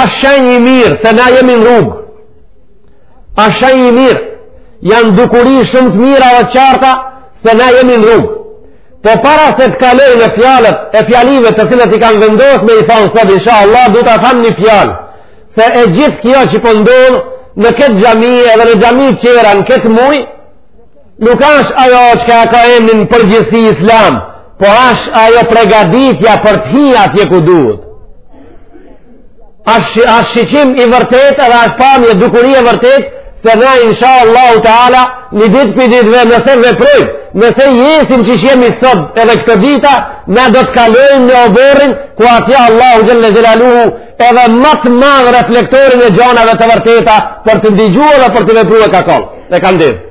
Asht shenj i mirë, se na jemi në rrugë. Asht shenj i mirë, janë dukuri shumë të mira edhe qarta, se na jemi në rrugë. Po para se të kaloj në fjalët e fjalive të cilat i kam vendosë me i thanë sot, insha Allah, du ta tham një fjalë. Se e gjithë kjo që po ndodh në këtë xhami edhe në xhami tjera në këtë muj, Nuk asht ajo çka ka emnin përgjithësi islam, po asht ajo pregaditja për të hi atje ku duhet. Asht, asht shiqim i vërtet edhe asht pamje dukuri e vërtet, se na insha Allahu ta'ala një ditë prej ditëve nëse veprojmë, nëse jesim qysh jemi sot edhe këto dita, na do të kalojmë në oborrin, ku atje Allahu xhel-le xhelaluhu, edhe ma të madh reflektorin e gjanave të vërteta, për të ndigjuar dhe për të vepru e kakon. Dhe kam dhivë.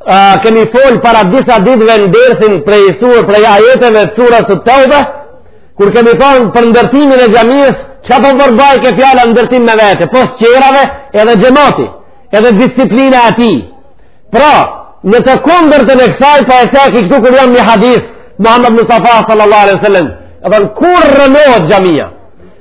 A, kemi folë para disa ditëve në dersin prej sure, prej ajeteve sures Teube, kur kemi thonë për ndërtimin e xhamisë, çka po përmbajke fjala ndërtim me vete, pos tjerave edhe xhemati, edhe disiplina e tij. Pra, në të kundërtën e kësaj, po e theksoj këtu kur jam një hadith, Muhammed Mustafa sallallahu alaihi sallam, e thonë kur rrënohet xhamija,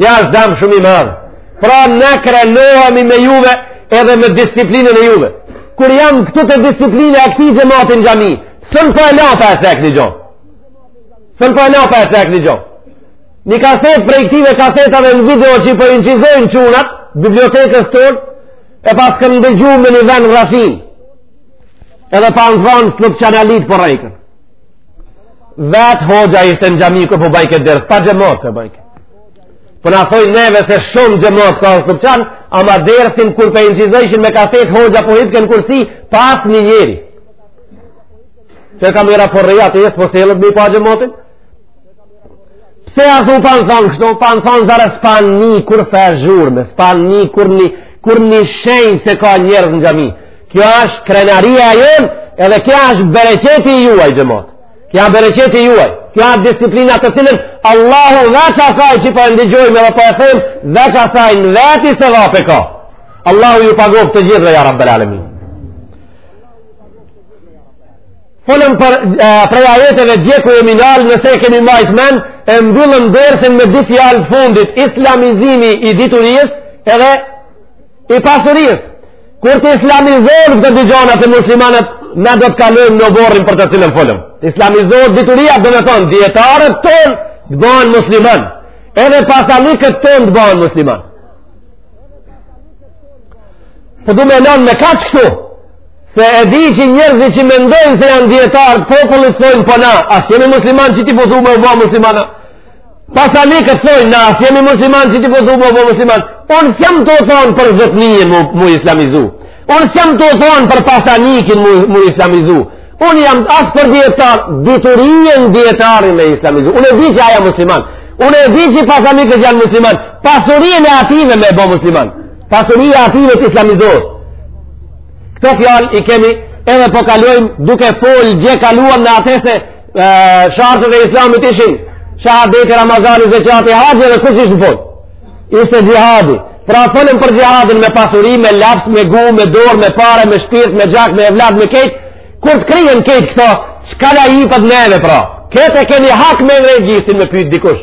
Ajo asht dam shumë i madhë. Pra na krenohemi me juve edhe me disiplinën e juve. Kur jam këtu te disiplina e këtij xhemati n'xhami, s'un po e la pa e cek një gjo. S'un po e la pa e cek një gjo. Një kasetë prej këtyne kasetave në video që i po inçizojnë çunat, bibliotekës tonë, e pas kom ndëgju me një ven rrashin. Edhe po m' zvanë së lëpë qanalit për rejkën. Vet hoxha ishte në xhami kur po bajke ders pa xhemat e bajke. Po na thoj neve se shumë xhemat ka në çan, ama dersin kur po e inçizojshin me kasetë hoxha po hipke n'kursi pa asnjë njeri. Se kamera po rri aty e s'po sillet me pa xhematin? Pse ashtu po m'thonë kështu, po m'thonë zahere s'po ni kurrfarë zhurme, s'po ni kurrnji, kurrnji shenjë se ka njerëz në xhami. Kjo është krenaria e jonë, edhe kjo është bereqeti i juaj, xhemat. Kjo është bereqeti i juaj. Kjo është disiplina të cilën, Allahu veç asaj që po e ndigjojme dhe po e thëmë, veç asaj në veti se vapë ka. Allahu ju pagoftë të gjithëve ja Rabbel alemin. Folëm prej, prej ajeteve dje, ku e mina lanë nëse e kemi majt men, e mbyllëm dersin me dy fjalë fundit, islamizimi i diturijës edhe i pasurisë kur të islamizohen këto dy gjana te muslimanët na do të kalojmë n'oborrin për të cilën folëm të islamizohet dituria domethanë dijetarët ton të bëhen musliman edhe pasanikët ton të bëhen musliman po du me lanë me kaq këtu se e di që njerëzit që mendojnë se janë dijetarë popullit thojnë po na a s'jemi musliman që ti po thu me u ba muslimana Pasanikët thonë, na, a s'jemi musliman, që ti po thu bo, bo musliman, unë s'jam tu thonë për zotni mu, mu islamizu, unë s'jam tu thonë për pasanikin mu, mu islamizu, unë jam as për dijetar, diturien e dijetarit me islamizu, unë e di që aj a musliman, unë e di që pasanikët janë musliman, pasurien e ative me bo musliman, pasurien e ative të islamizohet. Këto fjalë i kemi edhe po kalojmë duke folë dhe kaluam në atë se Shartet e islamit ishin shahadeti Ramazani zeqati haxhi dhe kush ishte në fund? Ishte xhihadi. Pra folëm për xhihadin me pasuri, me laps, me gjuhë, me dorë, me pare, me shpirt, me gjak, me evlad, me kejt. Kur të kryen kejt këto, çka na ipet neve pra? Këtë e keni hak me ngrejt gishtin me pyjt dikush.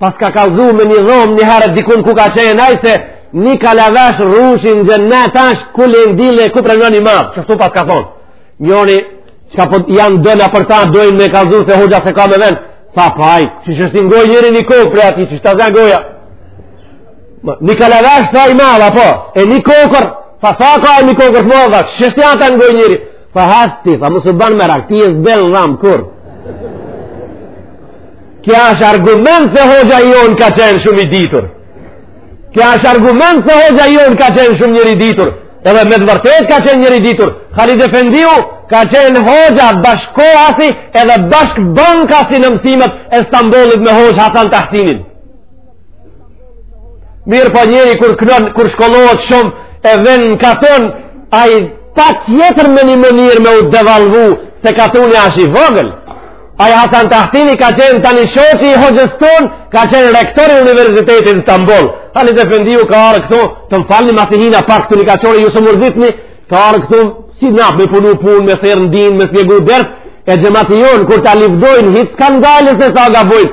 pas ka kallzu me një dhomë një herët dikun ku ka qenë aj se një kalavesh rrushi n'xhenet ashtë ku le ndile ku prejnë një madhë që shtu pas ka thonë njoni çka po janë dëna për ta dojnë me kallzu se hoxha s'e ka me ven pa pa aj që që shtin n'gojë njeri një kokërr prej ati që s'ta zan goja një kalavesh sa i madh apo e një kokërr pa sa ka e një kokërr të madhe që shtin ata në gojë njeri Tha hesht ti, tha mos ban merak, ti s'e ven n'dham kurrë. Kjo është argument se hoxha jonë ka qenë shumë i ditur. Kjo është argument se hoxha jonë ka qenë shumë njeri i ditur. Edhe me të vërtetë ka qenë njeri i ditur. Halit Efendiu ka qenë hoxha bashkëkohasi edhe bashkëbankasi në mësimet e Stambollit me hoxhë Hasan Tahsinin. Mirëpo njeri kur kënon, kur shkollohet shumë, e vjen në katon, ai patjetër me një mënyrë me u devalvu, se katoni ashtë i vogël. Ai Hasan Tahsini ka qenë tani shoqi i hoxhës tonë, ka qenë rektor i universitetit në Stamboll. Halit efendiu ka ardh këtu, të më falni masi hina pak te një ka qori, ju s'mërzitni, ka ardh këtu, si na me punu punë, me thërrë n'din, me shpjegu ders, e xhemati jonë, kur ta livdojnë, hiç s'kanë dalë se sa gabojnë.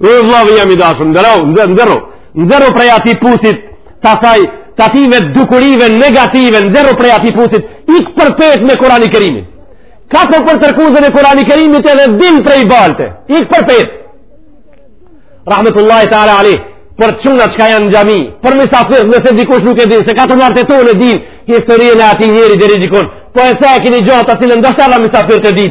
E vllau jem i dashur, nxerru, nxerru, nxerru prej ati pusit, të asaj, të ative dukurive negative, nxerru prej ati pusit, ik përpjetë me kurani kerimin. Kapu për tërkuzën e kurani kerimit edhe dil prej balte, ik përpjetë. Rahmetullahi ta'ala alejhi, për çuna çka janë në xhami, për misafir, nëse dikush nuk e din, se katunarët e tonë e dinë, historien e ati njeri deri dikun, po e se e kini gjohë të cilën, ndoshta ala misafir të din,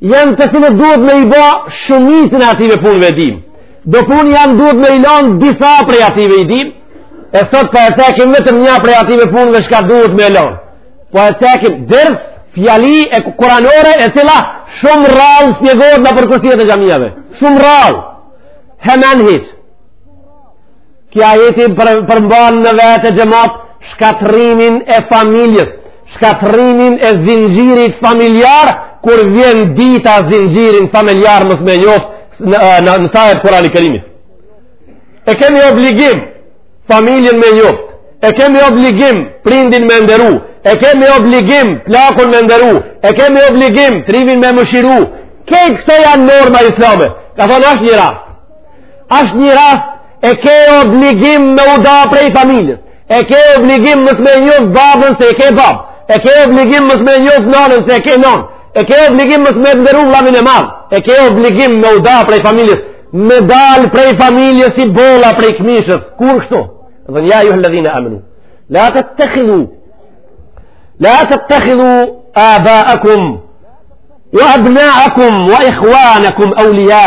janë të cilat duhet me i ba shumicën e ative punëve e dim. Do punë janë duhet me i lanë disa prej ative i dim, e sot pa po e cekim vetëm një prej ative punëve shka duhet me lanë. Pa po e cekim ders, fjali e kuranore e cila shumë rrallë shpjegohet nëpër kursiet e xhamiave. Shumë rrallë. Hemen hiç. Ki ajeti për, përmban në vete, xhemat, shkatrrimin e familjes, shkatrrimin e zinxhirit familjar, kur vjen dita zinxhirin familjar mos me njoft. Në, në, në saje t'Kurani Kerimit e kemi obligim familjen me njoft, e kemi obligim prindin me nderu, e kemi obligim plakun me nderu, e kemi obligim t'rivin me mëshiru, kejt këto janë norma islame, ka thonë asht një rast, asht një rast e ke obligim me u da prej familjes, e ke obligim mos me njoft babën se e ke babë, e ke obligim mos me njoft nanën se e ke nanë, e ke obligim mos me nderu vllavin e madh, e ke obligim me u da prej familjes, me dalë prej familjes si bolla prej këmishës, kur kështu? Dhe ja ejjuhelledhine amenu, la tettekhidhu, la tettekhidhu abaakum, wa abnaakum, wa ikhwanakum, awliya,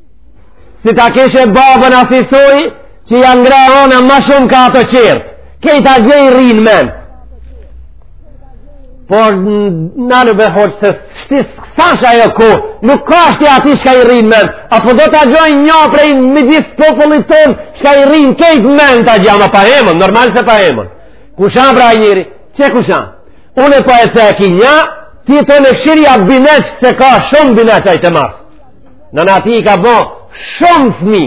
si ta kishe babën asisoj që janë ngra rona ma shumë ka ato qertë kejt atje i rrinë mend por në në behoqë se shtis kësash ajo ku nuk ka shti atij shka i rrinë mend apo do të gjoj një prej midis popullit ton shka i rrinë kejt mend të gjama pa emën normal se pa emën kushan pra njëri që kushan unë e pa e të e ki një ti të në këshirja bineq se ka shumë bineq ajtë e marë Nana atij i ka bo shumë fmi.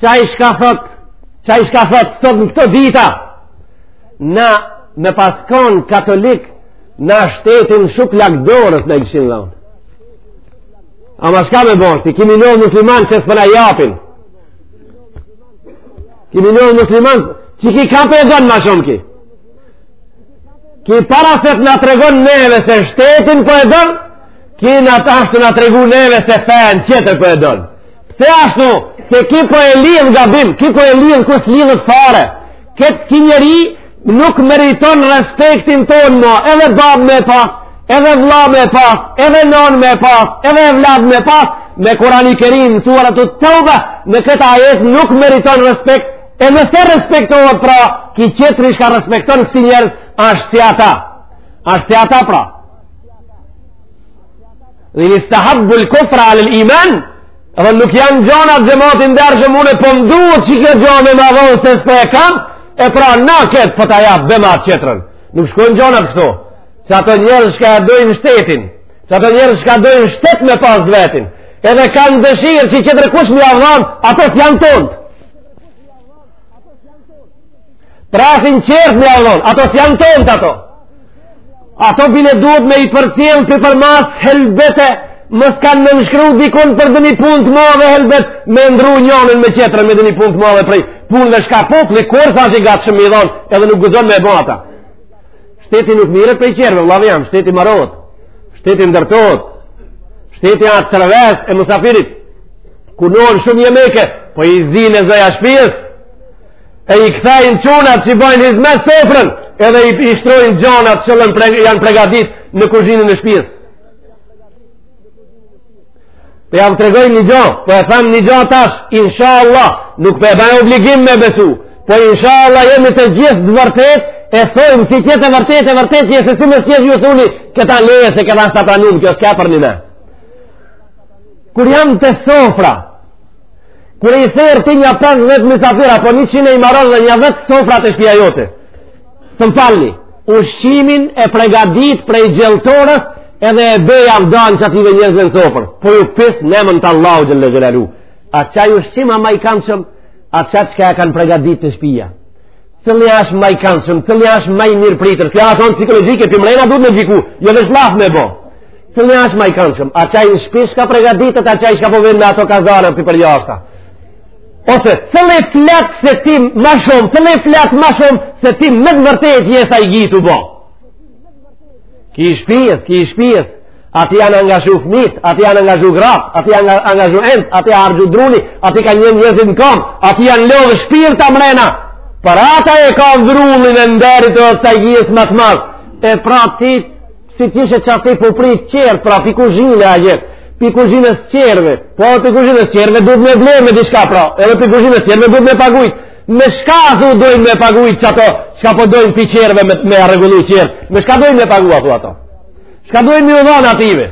Qaj shka thot, qaj shka thot, sot në këto dita, na me pas kon katolik na shtetin n'shuplak t'dorës na e kishin dhan. Ama shka me bo shti, kimi ndodh musliman që s'po na japin. Kimi ndodh musliman që ki ka po e don ma shumë ki. Ki para se të na tregon neve se shtetin po e don, Ki njashtu na ka tregu neve se fejën qetër po e don. Pse ashtu, se ki po e lidh gabim, ki po e lidh ku s'lidhet fare. Këtë ki njeri nuk meriton respektin tonë ma, edhe babë me pas, edhe vlla me pas, edhe nan me pas, edhe evlad me pas, n'Kurani Kerim, n'suretu Tevbe në këtë ajet nuk meriton respekt, e nëse respektohet pra, ki qetri shka respekton kësi njerëz, asht si ata, asht si ata pra, Inistehabbul kufra alel iman, dhe nuk janë gjonat, xhemat i nderum, që mu po m'duhet që kjo gjo me ma dhonë se s'po e kam, e pra na ketë po ta jap dhe ma të qetërën. Nuk shkojnë gjonat kështu. Qato njerëz shka dojnë shtetin, qato njerëz shka dojnë shtet me pas t'vetin, edhe kanë dëshirë që qetërkush me av dhanë, ato s'janë tontë. Presin qertë me jau dhon, ato s'janë tonat ato. Ato bile duhet me i përcjellë për përmas helbete, mos kanë me nënshkru dikun për dhe një punë të madhe helbet, me ndru njonën me tjetrën me dhe një punë të madhe prej. Punë dhe shka popli, kur sa që i gatë shumë i dhonë, edhe nuk gëzon me e bata. Shteti nuk mirret prej qerëve, vllau jem, shteti marohet, shteti ndërtohet, shteti asht tërvesa e musafirit, ku shumë jemeke, po i zin e zoja shpijës, E i kthejnë çunat që i bojnë hizmet sofrën, edhe i, i shtrojnë gjonat që lën pre, janë pregadit në kuzhinën e shpijës. Po jau tregoj një gjo, po e thom një gjo tash, insha Allah, nuk po e baj obligim me besu, po insha Allah jemi të gjithë të vërtetë, e thojmë si t'jetë e vërtetë e vërtetë, jesë si me s'jetë ju thuni, këta leje se këta së të pranumë, kjo s'ka për një me. Kur jam te sofra, Kur i thërret ti një pesëdhetë vetë misafir, apo njëqind i maron dhe një vetë sofrat te shpia jote. Të më falni, ushqimin e pregadit prej gjelltores edhe e bjen jau dan qatyve njerëzve në sofër. Po ju pys në emën të Allahut xhele xhelaluhu, a qaj ushqim a ma i kandshëm, a qaj çka e kanë pregadit te shpia. Cili asht ma i kandshëm, cili asht ma i mirëpritur. Kjo asht anë psikologjike, të mrejna duhet me gjyku, jo veç llaf me bo. Cili asht ma i kandshëm, a qaj në shpi shka pregaditet, a qaj shka po vjen me ato kazana prej përjashta. Ose, të le fletë se ti ma shumë, të le fletë ma shumë, se ti me të vërtetë jesa i gjitë u bo. Ky i shpijës, ky i shpijës, aty janë ngazhu fmitë, aty janë ngazhu gratë, aty janë ngazhu enët, aty janë harxhu druni, aty kanë nejt njerëzit në kom, aty janë lodhë shpirtë mrena, për ata e ka vrullin e nderit të sajgjijës më të madhë, e pra ti Si të ishe që ati po prit qerë, pra pi kuzhine a gjithë, pi kuzhine së qerëve, po edhe pi kuzhine së qerëve duhet me vlerë me dishka pra, edhe pi kuzhine së qerëve duhet me pagujt, me shka a thu dojnë me pagujt që ato, shka po dojnë pi qerëve me, me rregullu qerë, me shka dojnë me pagu a thu ato, shka dojnë me u dhanë atyve,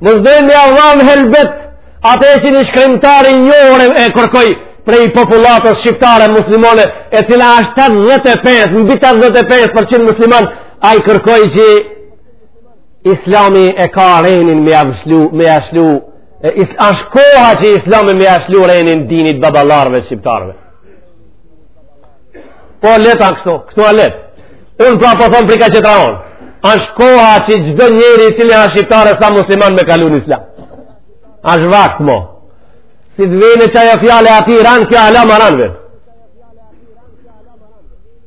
me ç'dojnë me u dhanë helbet, Atë që një shkrimtar i njohur e kërkoi prej popullatës shqiptare muslimone, e cila është 85, mbi 85% muslimon, ai kërkoi që islami e ka renin me ia lshu, me ia lshu, e is, është koha që islami me ia lshu renin dinit babalarve shqiptarve. Po leta kështu, kështu a let. Unë pra po thom prika që ta onë. është koha që çdo njeri i cili asht shqiptar e s'a musliman me kalu n'islam. A është vakt mo? Si t'vjen që ajo fjalë e atij i ran, kjo ala ma ranë vetë.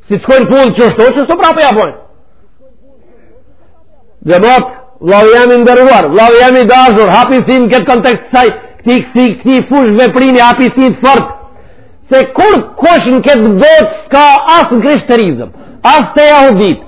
Si t'shkojnë punët qeshtu, qeshtu prapë ja bojnë. Xhemat, vllau jem i nderuar, vllau jem i dashur, hapi sytë në këtë kontekst të saj, këti kësi, këtij fushëveprimi, hapi sytë fort, se kurkush në këtë botë s'ka as në krishterizëm, as te jahuditë,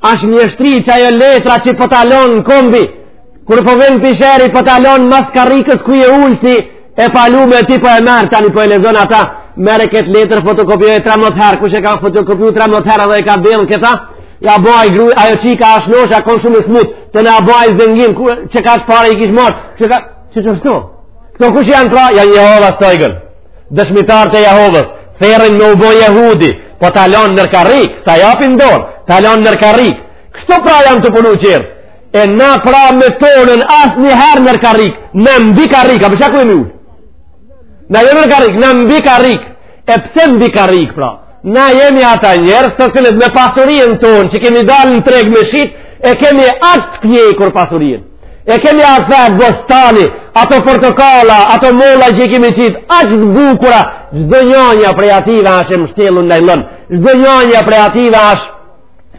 Asht mjeshtri që ajo letra që po ta lon në kombi, kur po vend bish, erdh po ta lon mas karrikës ku je ul ti, e palume ti po e merr, tani po e lexon ata, merre këtë letër fotokopjoje trembdhetë herë, kush e ka fotokopju trembdhetë herë dhe e ka delë këta, ja baj gru ajo çika, ashtë shnosh, a konë shumë i smutë, t'u ba zengin, kush e ka shkye paret i kishë marë, çka, qeqeshtu, këto kush janë pra, janë Jehovas Zeugen, Dëshmitarët e Jehovës, thërrin me u bo jehudi, po ta lon nër karrik, s'ta japin n'dorë, ta lon nër karrik. Kështu pra janë tu punu tjerët, e na pra me tonën asnjëherë nër karrik, na mbi karrik, aty për shkak ku jemi ulë? Na jemi në karrik, na mbi karrik, e pse mbi karrik pra? Na jemi ata njerëz të cilët me pasurinë tonë që kemi dalë në treg me shit, e kemi aq të pjekur pasurinë. E kemi ai dhe bostani, ato portokala, ato molla që i kemi qitë, aq të bukura, çdo njanja prej atyve ashtë e mshtjellun n'najllon, çdo njanja prej atyve ashtë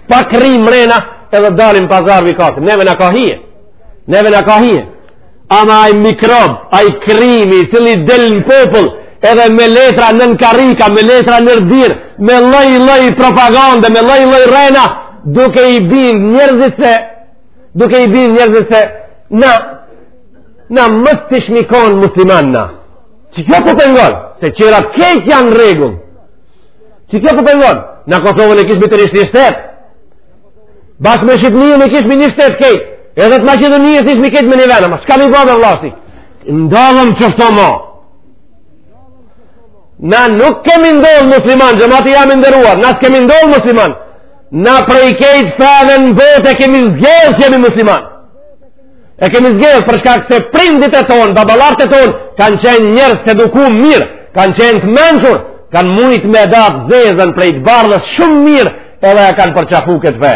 pa krym mrena edhe dalim n'pazar vikasim. Neve na ka hije, neve na ka hije. Ama ai mikrob, ai krimi, i cili del në popull, edhe me letra nën karrika, me letra nër dyer, me lloj-lloj propagande, me lloj-lloj rrena, duke i bind njërzit se duke i bin njerëzit se na, na mos t'ishim kon musliman na qikjo po pengon se tjerat krejt janë n'rregull qikjo po pengon na Kosovën e kishmi krejt, ish një shtet bashkë me Shqipninë e kishmi një shtet krejt edhe të Maqedonisë ishmi krejt me një ven ama çka m'i ba be vlla, shti ndodhëm qeshtu mo na nuk kemi ndodhë musliman xhemati jem i nderuar na s'kemi ndodhë musliman Na prej krejt feve në botë e kemi zgjedhë që jemi musliman. E kemi zgjedhë për shkak se prindët e tonë, baballarët e tonë, kanë qenë njerëz t'edukum mirë, kanë qenë të mençur, kanë mujtë me da të zezën prej të bardhës shumë mirë edhe e kanë përqafu këtë fe.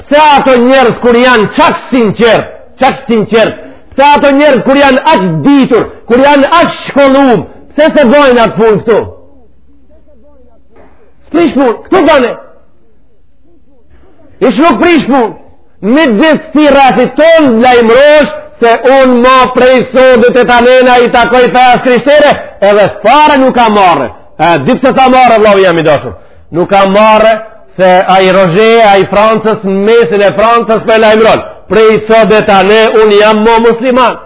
Pse ato njerëz kur janë qaq t'sinqertë, qaq t'sinqertë, pse ato njerëz kur janë aq t'ditur, kur janë aq t'shkollum, pse s'e bojnë atë punë këtu? S'prish punë, këtu bane. Hiç nuk prish punë. Midis syve, rrafsh, të lajmrohesh, se unë ma prej sodit e tanena i takoj fesë krishtere, edhe fare nuk ka marre. E, di pse s'ka marre, vllau jem i dashur. Nuk ka marre, se ai Rozheja, ai i Francës, në mesin e Francës po lajmëron, prej sotit e ta ne, unë jam më musliman.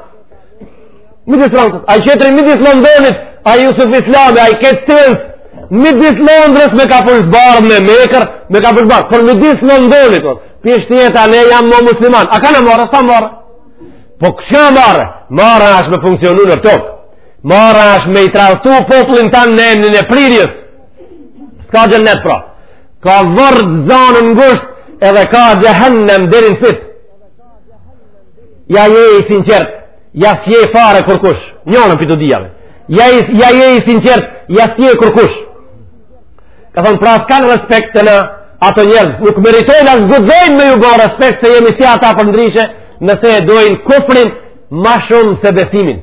Midis Francës, ai tjetri midis Londonit, ai Jusuf Islami, ai Ket Stivens, midis Londres me kapuç bardh me mjekër, me kapuç bardh, po midis Londonit, pjeshtë një ta ne, jam më musliman. A ka në marre, s'a marre? Po çfarë marre, marre asht me funksionu në tokë, marre asht me e tradhtu popullin tan në emnin e prirjes, S'ka xhennet pra. Ka vorr zanun ngusht edhe ka xhehennem deri n'fyt. Ja je i sinqertë, ja s'je fare kurkush. Njonën prej të dyjave. Ja, ja je i sinqertë, ja s'je kurkush. Ka thonë pra s'kanë respekt tanë ato njerëz. Nuk meritojnë as guxojnë me ju bo respekt se jemi si ata përndryshe nëse e dojnë kufrin ma shumë se besimin.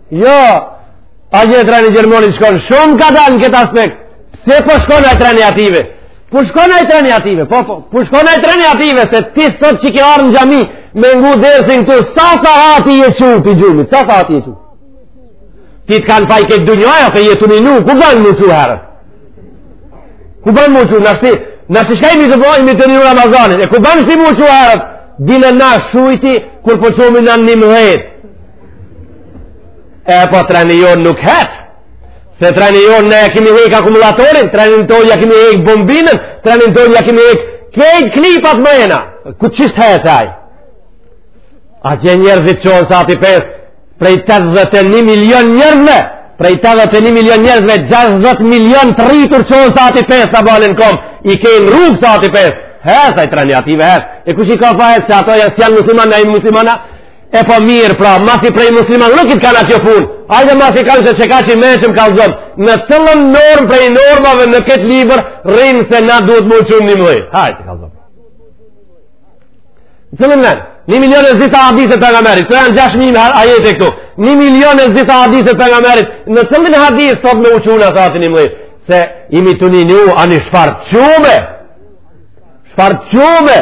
Jo, a një treni Gjermanisë shkon shumë kadalë në këtë aspekt. Pse po shkon treni atyve? Po shkon treni atyve? Po, po, po shkon treni atyve se ti sot që ke ardh në xhami me ngu dersin, te sa sahati je çu prej gjumit, sa sahati je çu. Ty të ka faj kjo dunjaja se je tu njinu, ku ban me u çu herët? Ku ban me u çu? Nashti, nashti shkaj mi të bojë mi tu njinu Ramazanin, e ku ban nashti me u çu herët? Dile na shujti kur po çumi në njëmdhetë. e po treni jonë nuk hec, se trenit tonë ne ja kemi hek akumulatorin, trenit tonë ja kemi hek bobinën, trenit tonë ja kemi hek krejt klipat mrena, ku qysh hec aj? Atje njerëzit çohen sahati pesë, prej 81 milion njerëzve, prej 81 milion njerëzve, 60 milion të rritur çohen sahati pesë sabahin n'kom, i ke n'rrugë sahati pesë, hec aj treni atyve hec, e kush i ka fajet që ato janë s'janë muslimana, e muslimana, E po mirë, pra, masi prej musliman nuk i të kanë ajo punë. Hajde masi kanë që që ka që i mençëm kallzom. Në cilën normë prej normave në këtë libër, rrin se na duhet me u çu n'njëmdhet. Hajde, kallzom. Në cilin nen, një milion e disa hadithet e Pejgamberit, të janë gjashtë mijë ajete këtu. Një milion e disa hadithet e Pejgamberit, në cilin hadith thot me u çu na sahati njëmdhet. Se jemi tu njinu, ani çfarë çumje. Çfarë çumje.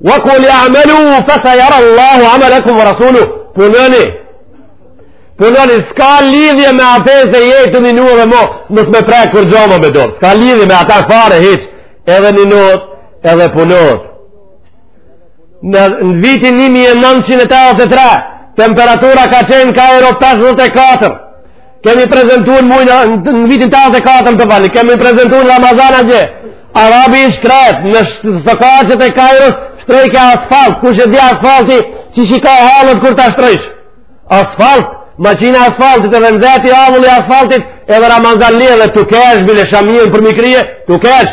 Wa kuli amelu, fe sajara Allahu amelekum wa rasuluhu, punoni, punoni, s'ka lidhje me atë se je tu njinu edhe mo, mos me prek kurgjo ma me dorë, s'ka lidhje me ata fare, hiç, edhe njinohet, edhe punohet. Në, në vitin 1983, temperatura ka qenë Kajro 54, Kemi prezentu muj në vitin 84 te vani, kemi prezentu Ramazan atje. Arabi i shkret në sokaqet e Kairos shtrojke asfalt, kush e di asfaltin qi qika hallet kur ta shtrojsh. Asfalt, maqina e asfaltit edhe nxehti avulli i asfaltit edhe Ramazan li edhe tu kesh bile shamijen përmi krye, tu kesh.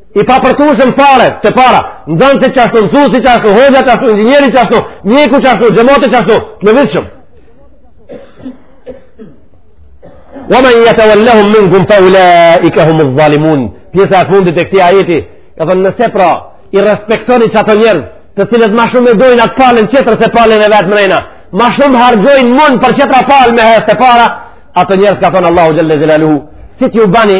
i papërtushëm fare, te para, nxansi qashtu, msusi qashtu, hoxha qashtu, inxhinieri qashtu, mjeku qashtu, xhemati qashtu, të lëvizshëm. Ve men jetevel-lehum minkum fe ulaike humudh-dhalimun, pjesa e fundit e këtij ajeti, ka thënë nëse pra, i respektoni qato njerëz, të cilët ma shumë e dojnë atë palën qetër se palën e vet mrena, ma shumë harxhojnë mund për tjetrën palë në rend të para, ato njerëz ka thënë Allahu Xhel-le Xhelaluhu, si t'ju bani,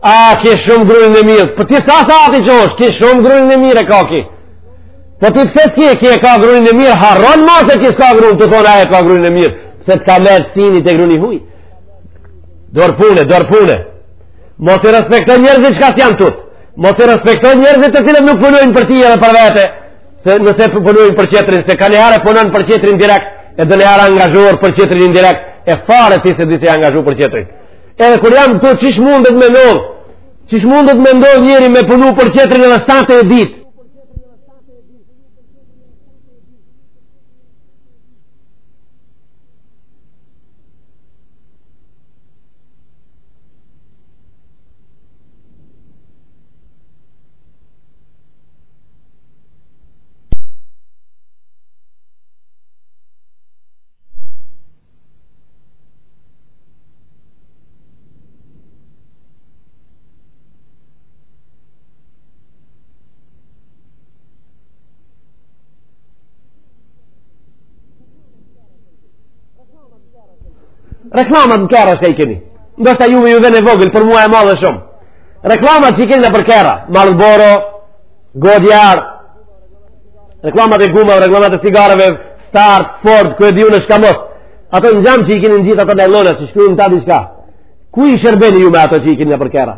A, ki shumë grunin e mirë. Po ti sa sa ati që është, ke shumë grunin e mirë e ka ki. Po ti pse s'i ki e ki e ka grunin e mirë, harron ma se ki s'ka grunin, të thonë ai e ka grunin e mirë, se t'ka lërë sinit e grunin huj. Dorë pune, dorë pune. Mos respekto njerëzit që ka s'janë tut. Mos respekto njerëzit të cilët nuk punojnë për ti edhe për vete, se nëse punojnë për qetrin, se ka njeri punon për qetrin direkt, edhe njeri angazhu për qetrin indirekt, e fare ti s'e di si angazhu për qetrin. Edhe kur jam këtu, qysh mundet me ndodhë? Qysh mundet me ndodhë njeri me punu për qetrin edhe s'ka me e ditë? Reklamat në kerr a s'ka i keni. Ndoshta juve ju duket e vogël, për mua e madhe shumë. Reklamat që i keni nëpër kerra. Marlboro, Goodyear, Reklamat e gumave, reklamat e cigareve, Start, Ford, ku e di unë shka mos. Ato në xhama që i kini në gjithë ato najlona, që shkrujn ta dishka. Kuj i shërbeni ju me ato që i kini nëpër kerra?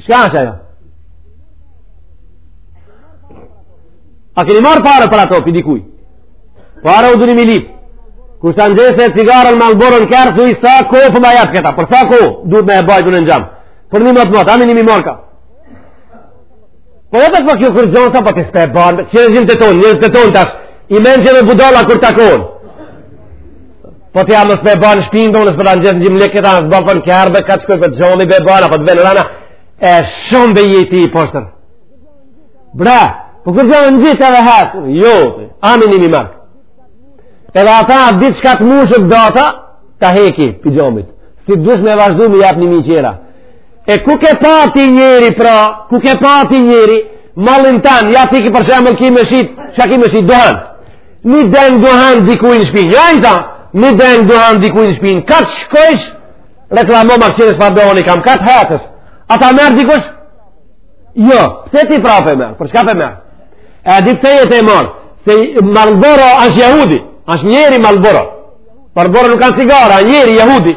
Shka është ajo? A keni marrë pare për ato, prej dikuj? Pare u dhëni milip. Kur ta nxitsh e cigarën Marlboro në kerr, thuj sa pare po m'jep për këta, për sa koh duhet me e bajtë unë në xham. Për një mot mot, am një mi marka. Po edhe po kjo kur gjon sa po ti s'pe bën, si rezim të ton, njerëz të ton tash, i mençëm me budalla kur takon. Po ti amë s'pe bën shpinë tonë, s'po ta ngjesh gjim lekë ta as bën fon kërbe kaç kur po gjoni be bën apo të vjen rana. E shumë be jeti i poshtër. Bra, po kur gjon ngjit edhe has. Jo, amë ni mi marka. Edhe atë ditë çka të mushë data, ta heki pijamit. Si dush me vazhdu me jap një mijë qera. E ku ke pa ti njeri pra, ku ke pa ti njeri, mallin tanë, ja ti ki për shemull ki me shit, çka ki me shit, dohan. Një den dohan dikuj në shpinë, ja i ta, një den dohan dikuj në shpinë, ka të shkojsh, reklamo ma këshirës fa dohan i kam, ka të hecësh. A ta merr dikush? Jo, pse ti prap e merr, për shka pe merr? E di pse je t'e marrë, se malboro është jahudi, është njeri malboro, malboro nuk u kanë cigare, njeri jahudi,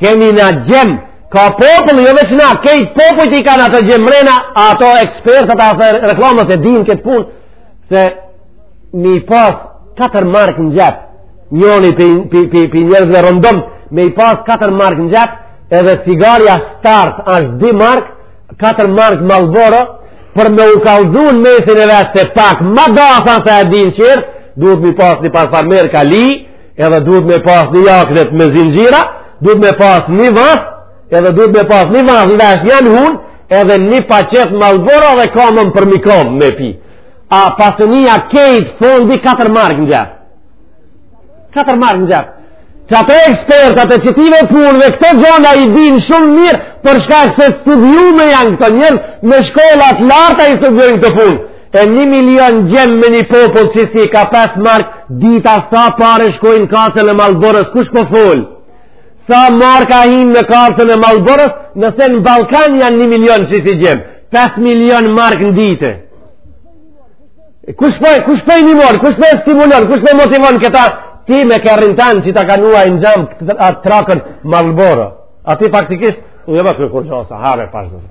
Kemi na gjem, ka popull, jo veç na, krejt popull që i kanë ato gjem mrena, ato ekspertët e reklamës e din këtë punë, se me i pas 4 mark në xhep, njoni pi njerëzve rëndom, me i pas 4 mark në xhep, edhe cigarja start është 2 mark, 4 mark malboro, për me u kallzu n'mesin e vet se pak, ma da sa se e din qërë, duhet me i pas një par farmerka Lee, Edhe duhet me pas një jakne me zinxhira, duhet me pas një vath, edhe duhet me pas një vath në vesh, njan në hun, edhe një paqet malboro dhe kamën përmi kom me pi. A pasunia krejt fondi 4 markë në xhep. 4 markë në xhep. Qato ekspertët e qëtyne punëve, këto gjona i dinë shumë mirë, për shkak se të studiume janë këto njerëz, me shkolla të larta i studiojnë këto punë. E një milion gjemë me një popull që si ka pes mark, dita sa pare shkojnë n'kasën e malboros, kush po full? Sa marka hinë në kasën e malboros, nëse në Ballkan janë një milion që si gjemë, pes milion mark në ditë. Kush po, kush po i nimon, kush po e stimulon, kush po motivon këta, ti me kërën tanë që ta ka nua i në gjemë atë trakën malboro. A ti faktikisht, u jebë kërë kërë gjënë, sa harë e pashtë dhe.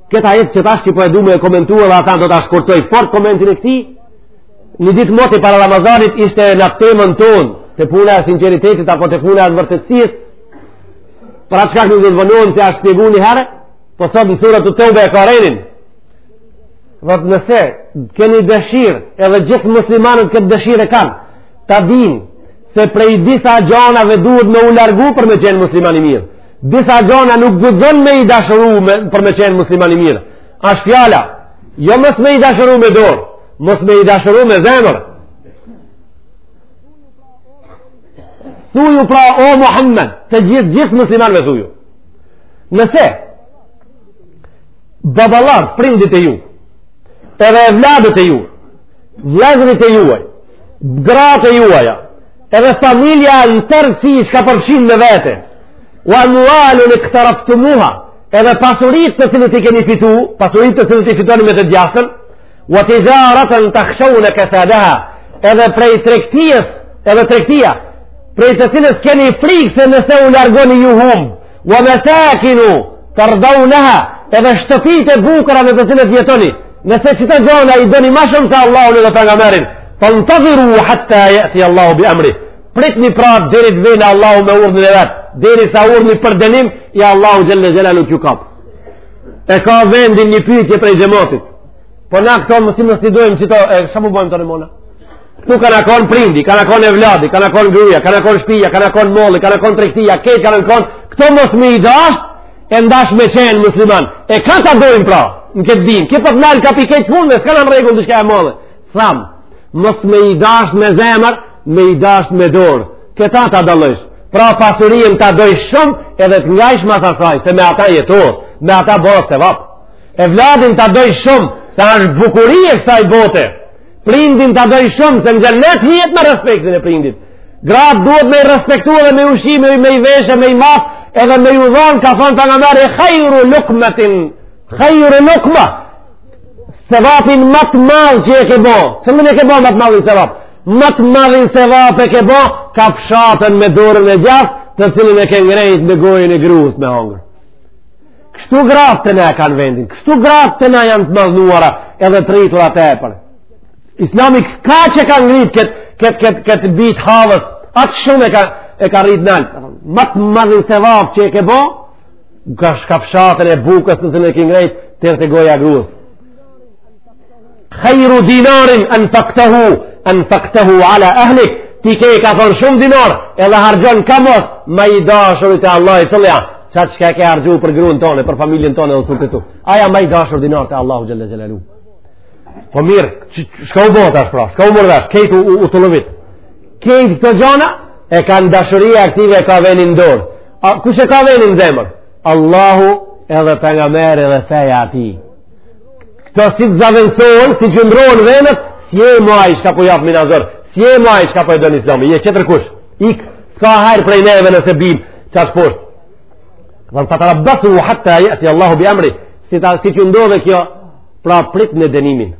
Këtë ajet që tash që po e du me e komentu edhe ata do ta shkurtoj fort komentin e këtij, një ditë moti para Ramazanit ishte në temën tonë, te puna e sinqeritetit apo te puna e vërtetsisë, pra që ka këtë në vënohen që ashtë shpjegu një herë, po sot në suretu Teube e ka renin, dhe nëse, keni dëshirë, edhe gjithë muslimanët këtë dëshirë e kanë, ta dinë, se prej disa gjanave duhet me u largu për me qenë muslimani mirë. Disa gjana nuk guxon me i dashuru me, për me qenë musliman i mirë. Ashtë fjala, jo mos me i dashuru me dorë, mos me i dashuru me zemër. Thuju pra o Muhammed, të gjithë gjithë muslimanëve thuju. Nëse, babalar, prindit e ju, edhe evladët e ju, vllezrit e juaj, gratë e juaja, Edhe familja në tërësi çka përfshin në vete. Wa amwalun iktaraftumuha. Edhe pasurit të cilët i keni fitu, pasurit të cilët i fitoni me të djersën, wa tijaratan takhshawna kasadaha. Edhe prej tregtisë, edhe tregtia, prej të cilës keni frikë se nëse u largoni ju hum. Wa masakinu tardawnaha edhe shtëpitë e bukura në të cilët jetoni. Nëse qito gjana i doni më shumë se Allahun edhe pejgamberin, fantadhiru hatta yati Allahu bi amri. Pritni pra deri të vijë Allahu me urdhnin e vet, derisa urdhni për dënim i Allahut xhelle xhelaluhu ju kap. E ka vendin një pyetje prej xhematit. Po na këto mos, mos t'i dojmë qito, e sa po bëjmë tani mona? Këtu kanë kon prindi, kanë kon evladi, kanë kon gruaja, kanë kon shtëpia, kanë kon molli, kanë kon tregtia, këto kanë kon këto mos me i dash n'dash me qenë musliman. E kë ta dojmë pra, nuk e din. Kë po nal kapi këtë punë, s'ka në rregull diçka e madhe. Tham, mos me i dash me zemër, me i dash me dorë. Këta ta dallosh. Pra pasurinë ta doj shumë edhe të ngajsh mas saj, se me ata jeton, me ata bëhet sevap. Evladin ta doj shumë, se është bukuri e kësaj bote. Prindin ta doj shumë, se në xhennet hihet me respektin e prindit. Gratë duhet me i respektu edhe me i ushqy, me, me i veshë, me i math, edhe me ju dhonë, ka thonë Pejgamberi, khajru lukmetin, khajru lukma, sevapin ma të madh që e ke bo, se më në ke bo ma të madhin sevap, ma të madhin sevap e ke bo, kafshatën me dorën e djathtë, të cilën e ke ngrejt në gojën e grus me hongërë. Kështu gratë te ne kanë vendin, kështu gratë te ne janë të madhnuara edhe të rritura tepër. Islami kaq e ka ngritë këtë kët, kët, kët bijt e Havës, aq shumë e ka, e ka rritë nalt. Ma të madhin sevap që e ke bo, qat kafshatën e bukës të cilën e ke ngrejtë, deri te goja e grus. khejru dinarin anfaktahu anfaktahu ala ahlik ti ke ka thonë shumë dinar edhe harxhon kahmos ma i dashuri te Allahi teala qat çka ke harxhu për grunë tonë për familjen tonë edhe thotë këtu aja ma i dashur dinar te Allahu xhelle xhelaluhu po mirë çka u bo tash pra çka u mor vesh krejt u, u, u tollovit krejt këto gjana e kanë dashuria aktive e ka venin në dorë a, kush e ka venin në zemër Allahu edhe pejgamberi dhe feja e tij Këto si të zavendësohen, si ju ndrrohen venet, s'je ma ai çka po jap minazor, s'je ma ai çka po e don islami, je qetër kush, ik, s'ka hajr prej neve nëse bim, qaq poshtë. Dhe në fe terabbesu hatta jeti Allahu bi amri, si të si që ndodhe kjo, pra pritne dënimin.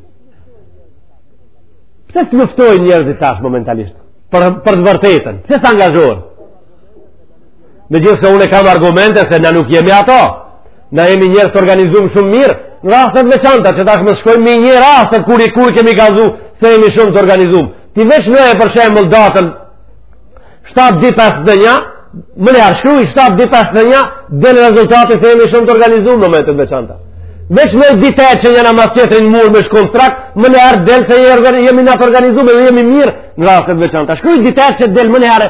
Pse s'luftojn njerëzit tash momentalisht, për, për të vërtetën, pse s'angazhohen? Megjithëse unë e kam argumente se na nuk jemi ato. Na jemi njerëz të organizumë shumë mirë, në rastet veçanta që tash me shkojmë me një rastet kur i kur kemi gazu se jemi shumë të organizumë. Ti veç në e përshemë datën 7 di 5 dhe një, me na shkru i 7 di 5 dhe një, del në rezultat se jemi shumë të organizumë në momentet veçanta. Veç me dite që njëna mas qetrën mun me shkon trak, menjëherë del se jemi na të organizume dhe jemi mirë në rastet veçanta. Shkruj dite që del menjëherë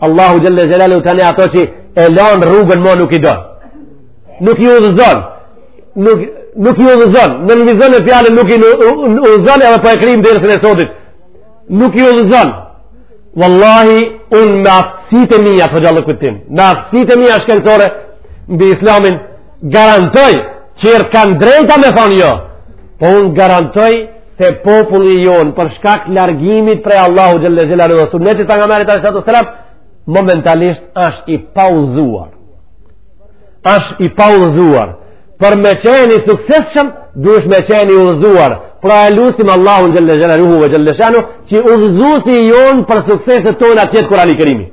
Allahu xhel-le xhelaluhu tani ato që e lanë rrugën ma nuk i do nuk i udhëzon nuk, nuk i udhëzon nënvizone fjalën nuk i udhëzon edhe po e kryjmë dersin e sotit nuk i udhëzon Wallahi unë me aftësitë e mija të gjallë këtim me aftësitë e mija shkencore mbi islamin garantoj qerët kanë drejta me thonë jo po unë garantoj se populli jonë për shkak largimit prej Allahu Xhel-le Xhelaluhu dhe sunnetit të Pejgamberit alejhi salatu selam momentalisht është i paudhëzuar është i paudhëzuar për me qenë i suksesshëm duhesh me qenë i udhëzuar pra e lusim Allahun Xhel-le Xhelaluhu ve Xhel-le Shanuhu që udhëzusi jonë për sukseset tonë t'jetë Kurani Kerimi